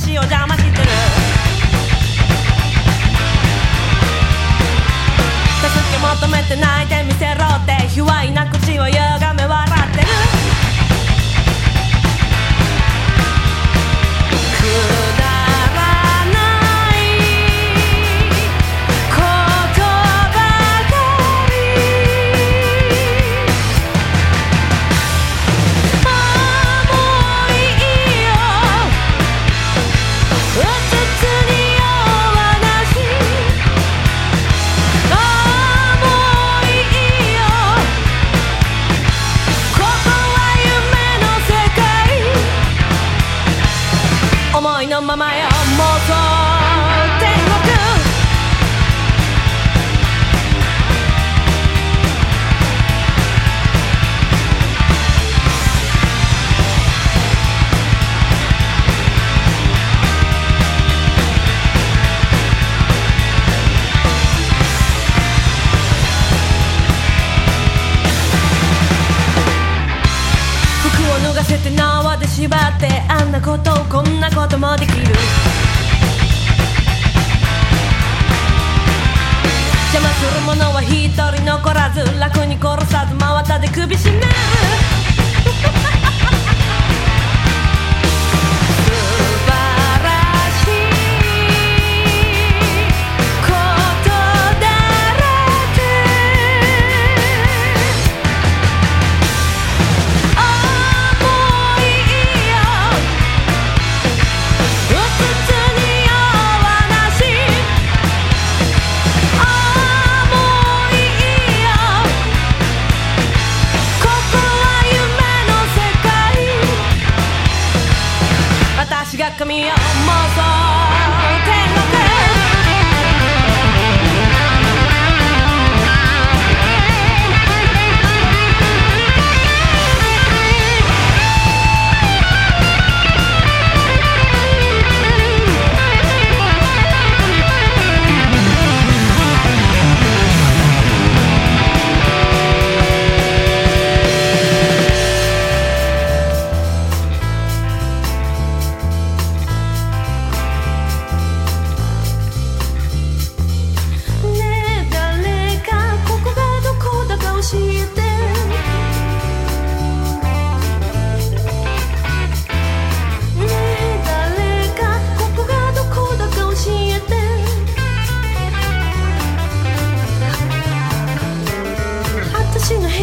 話を邪魔してる。助け求めて泣いてみせろって卑猥な思いのままよ妄想縛ってあんなことこんなこともできる。邪魔する者は一人残らず楽に殺さず真綿で首絞める。got me almost all watching her